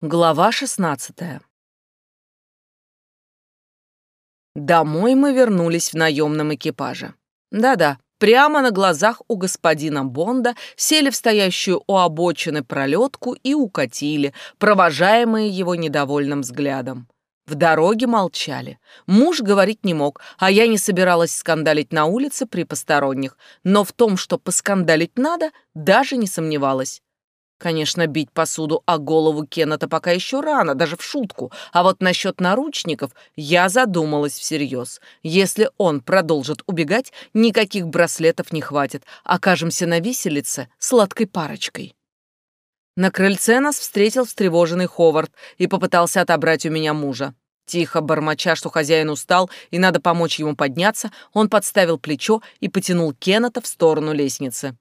Глава шестнадцатая. Домой мы вернулись в наемном экипаже. Да-да, прямо на глазах у господина Бонда сели в стоящую у обочины пролетку и укатили, провожаемые его недовольным взглядом. В дороге молчали. Муж говорить не мог, а я не собиралась скандалить на улице при посторонних, но в том, что поскандалить надо, даже не сомневалась. Конечно, бить посуду о голову Кеннета пока еще рано, даже в шутку. А вот насчет наручников я задумалась всерьез. Если он продолжит убегать, никаких браслетов не хватит. Окажемся на виселице сладкой парочкой. На крыльце нас встретил встревоженный Ховард и попытался отобрать у меня мужа. Тихо бормоча, что хозяин устал и надо помочь ему подняться, он подставил плечо и потянул Кеннета в сторону лестницы.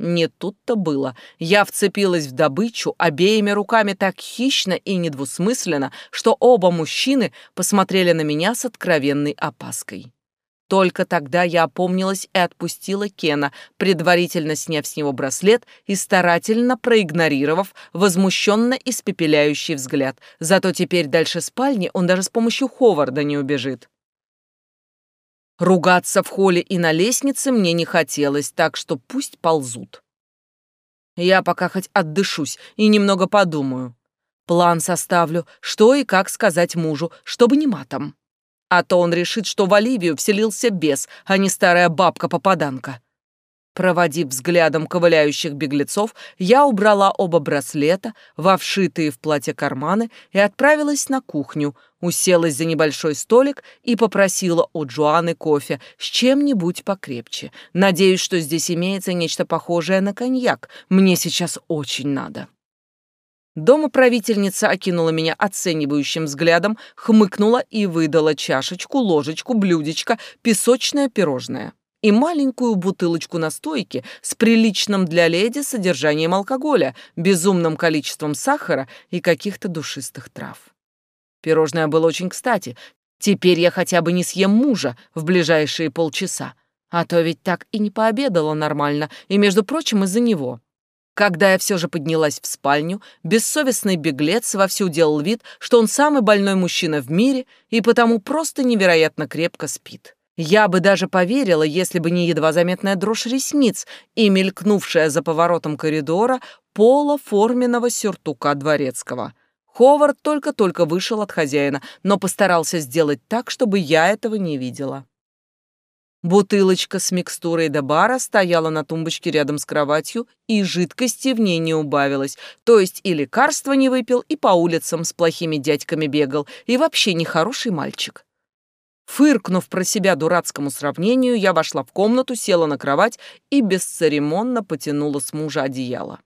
Не тут-то было. Я вцепилась в добычу обеими руками так хищно и недвусмысленно, что оба мужчины посмотрели на меня с откровенной опаской. Только тогда я опомнилась и отпустила Кена, предварительно сняв с него браслет и старательно проигнорировав возмущенно испепеляющий взгляд. Зато теперь дальше спальни он даже с помощью Ховарда не убежит. Ругаться в холле и на лестнице мне не хотелось, так что пусть ползут. Я пока хоть отдышусь и немного подумаю. План составлю, что и как сказать мужу, чтобы не матом. А то он решит, что в Оливию вселился бес, а не старая бабка-попаданка. Проводив взглядом ковыляющих беглецов, я убрала оба браслета во вшитые в платье карманы и отправилась на кухню, уселась за небольшой столик и попросила у Джоанны кофе с чем-нибудь покрепче. Надеюсь, что здесь имеется нечто похожее на коньяк. Мне сейчас очень надо. Домоправительница окинула меня оценивающим взглядом, хмыкнула и выдала чашечку, ложечку, блюдечко, песочное пирожное и маленькую бутылочку настойки с приличным для леди содержанием алкоголя, безумным количеством сахара и каких-то душистых трав. Пирожное было очень кстати. Теперь я хотя бы не съем мужа в ближайшие полчаса, а то ведь так и не пообедала нормально, и, между прочим, из-за него. Когда я все же поднялась в спальню, бессовестный беглец вовсю делал вид, что он самый больной мужчина в мире и потому просто невероятно крепко спит. Я бы даже поверила, если бы не едва заметная дрожь ресниц и мелькнувшая за поворотом коридора пола форменного сюртука дворецкого. Ховард только-только вышел от хозяина, но постарался сделать так, чтобы я этого не видела. Бутылочка с микстурой до бара стояла на тумбочке рядом с кроватью, и жидкости в ней не убавилось. То есть и лекарства не выпил, и по улицам с плохими дядьками бегал, и вообще нехороший мальчик. Фыркнув про себя дурацкому сравнению, я вошла в комнату, села на кровать и бесцеремонно потянула с мужа одеяло.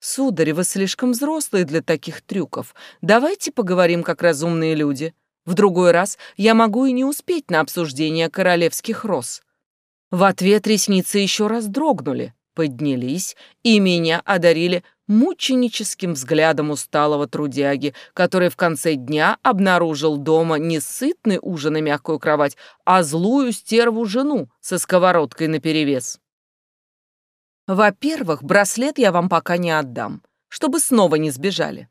«Сударь, вы слишком взрослые для таких трюков. Давайте поговорим как разумные люди. В другой раз я могу и не успеть на обсуждение королевских роз». В ответ ресницы еще раз дрогнули, поднялись, и меня одарили мученическим взглядом усталого трудяги, который в конце дня обнаружил дома не сытный ужин и мягкую кровать, а злую стерву жену со сковородкой наперевес. Во-первых, браслет я вам пока не отдам, чтобы снова не сбежали.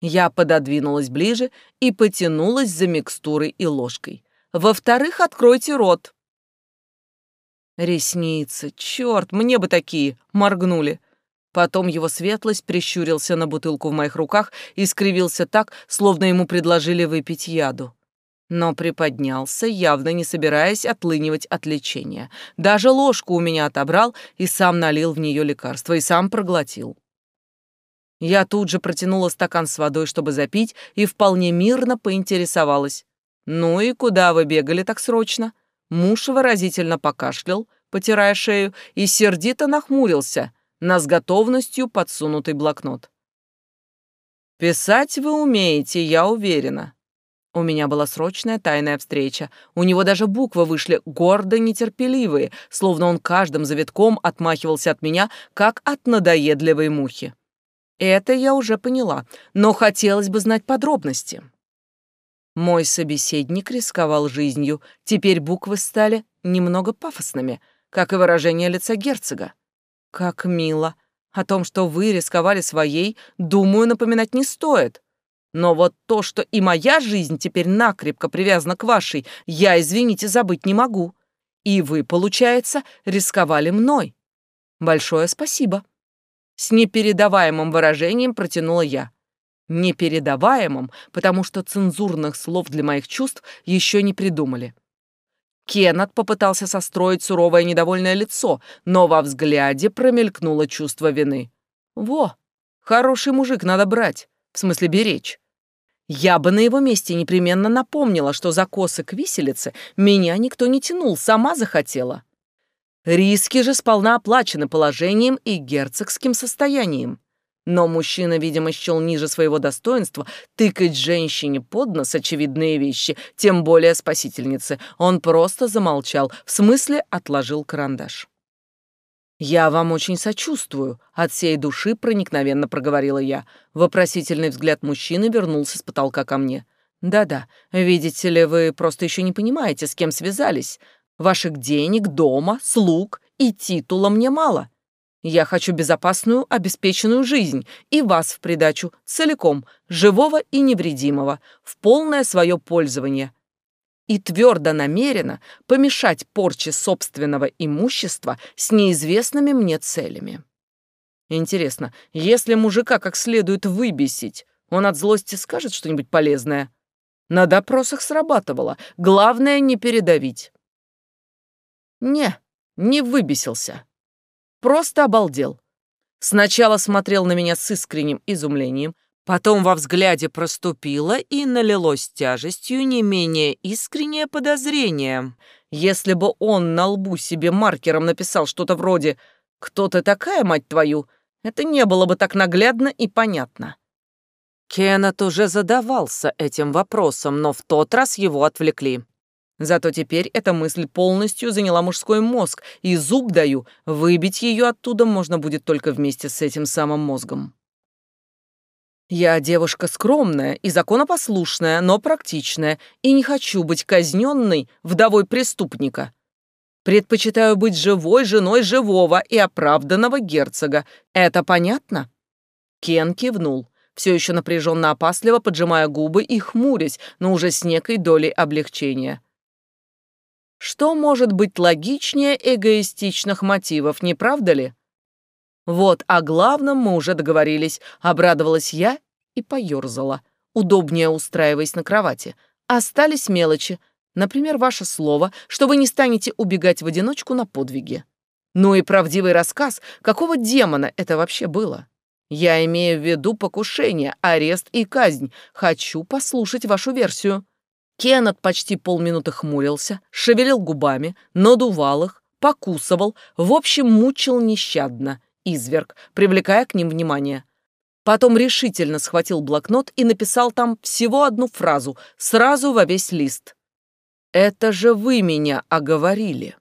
Я пододвинулась ближе и потянулась за микстурой и ложкой. Во-вторых, откройте рот. Ресницы, черт, мне бы такие, моргнули. Потом его светлость прищурился на бутылку в моих руках и скривился так, словно ему предложили выпить яду. Но приподнялся, явно не собираясь отлынивать от лечения. Даже ложку у меня отобрал и сам налил в нее лекарство, и сам проглотил. Я тут же протянула стакан с водой, чтобы запить, и вполне мирно поинтересовалась. «Ну и куда вы бегали так срочно?» Муж выразительно покашлял, потирая шею, и сердито нахмурился, на с готовностью подсунутый блокнот. «Писать вы умеете, я уверена». У меня была срочная тайная встреча. У него даже буквы вышли гордо нетерпеливые, словно он каждым завитком отмахивался от меня, как от надоедливой мухи. Это я уже поняла, но хотелось бы знать подробности. Мой собеседник рисковал жизнью, теперь буквы стали немного пафосными, как и выражение лица герцога. Как мило. О том, что вы рисковали своей, думаю, напоминать не стоит. Но вот то, что и моя жизнь теперь накрепко привязана к вашей, я, извините, забыть не могу. И вы, получается, рисковали мной. Большое спасибо. С непередаваемым выражением протянула я. Непередаваемым, потому что цензурных слов для моих чувств еще не придумали. Кеннет попытался состроить суровое недовольное лицо, но во взгляде промелькнуло чувство вины. «Во, хороший мужик надо брать, в смысле беречь. Я бы на его месте непременно напомнила, что за косы к виселице меня никто не тянул, сама захотела. Риски же сполна оплачены положением и герцогским состоянием. Но мужчина, видимо, счел ниже своего достоинства тыкать женщине под нос очевидные вещи, тем более спасительнице. Он просто замолчал, в смысле отложил карандаш. «Я вам очень сочувствую», — от всей души проникновенно проговорила я. Вопросительный взгляд мужчины вернулся с потолка ко мне. «Да-да, видите ли, вы просто еще не понимаете, с кем связались. Ваших денег, дома, слуг и титула мне мало. Я хочу безопасную, обеспеченную жизнь, и вас в придачу, целиком, живого и невредимого, в полное свое пользование. И твердо намерена помешать порче собственного имущества с неизвестными мне целями. Интересно, если мужика как следует выбесить, он от злости скажет что-нибудь полезное? На допросах срабатывало, главное не передавить. Не, не выбесился. Просто обалдел. Сначала смотрел на меня с искренним изумлением, потом во взгляде проступило и налилось тяжестью не менее искреннее подозрение. Если бы он на лбу себе маркером написал что-то вроде «Кто ты такая, мать твою?», это не было бы так наглядно и понятно. Кеннет уже задавался этим вопросом, но в тот раз его отвлекли. Зато теперь эта мысль полностью заняла мужской мозг, и зуб даю, выбить ее оттуда можно будет только вместе с этим самым мозгом. Я девушка скромная и законопослушная, но практичная, и не хочу быть казненной вдовой преступника. Предпочитаю быть живой женой живого и оправданного герцога. Это понятно?» Кен кивнул, все еще напряженно опасливо поджимая губы и хмурясь, но уже с некой долей облегчения. Что может быть логичнее эгоистичных мотивов, не правда ли? Вот о главном мы уже договорились, обрадовалась я и поёрзала, удобнее устраиваясь на кровати. Остались мелочи, например, ваше слово, что вы не станете убегать в одиночку на подвиги. Ну и правдивый рассказ, какого демона это вообще было? Я имею в виду покушение, арест и казнь. Хочу послушать вашу версию. Кеннет почти полминуты хмурился, шевелил губами, надувал их, покусывал, в общем, мучил нещадно, изверг, привлекая к ним внимание. Потом решительно схватил блокнот и написал там всего одну фразу, сразу во весь лист. «Это же вы меня оговорили».